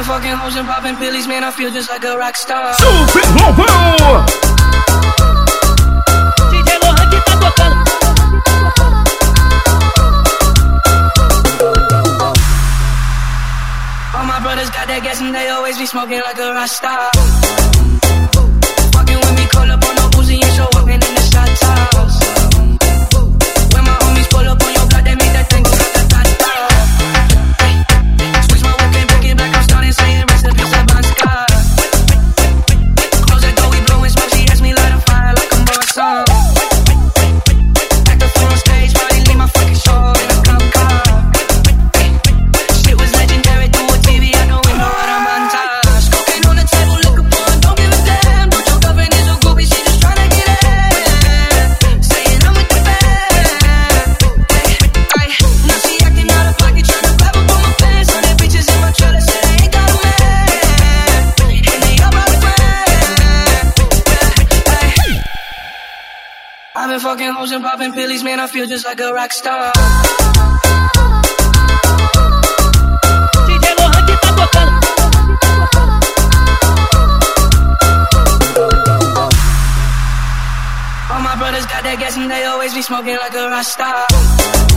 been fucking hoes and popping pillies, man, I feel just like a rock star. Super All my brothers got that gas and they always be smoking like a rock star. Fucking with me, call up on I've been fucking holes and popping pills, man. I feel just like a rock star. All my brothers got that gas and they always be smoking like a rock star.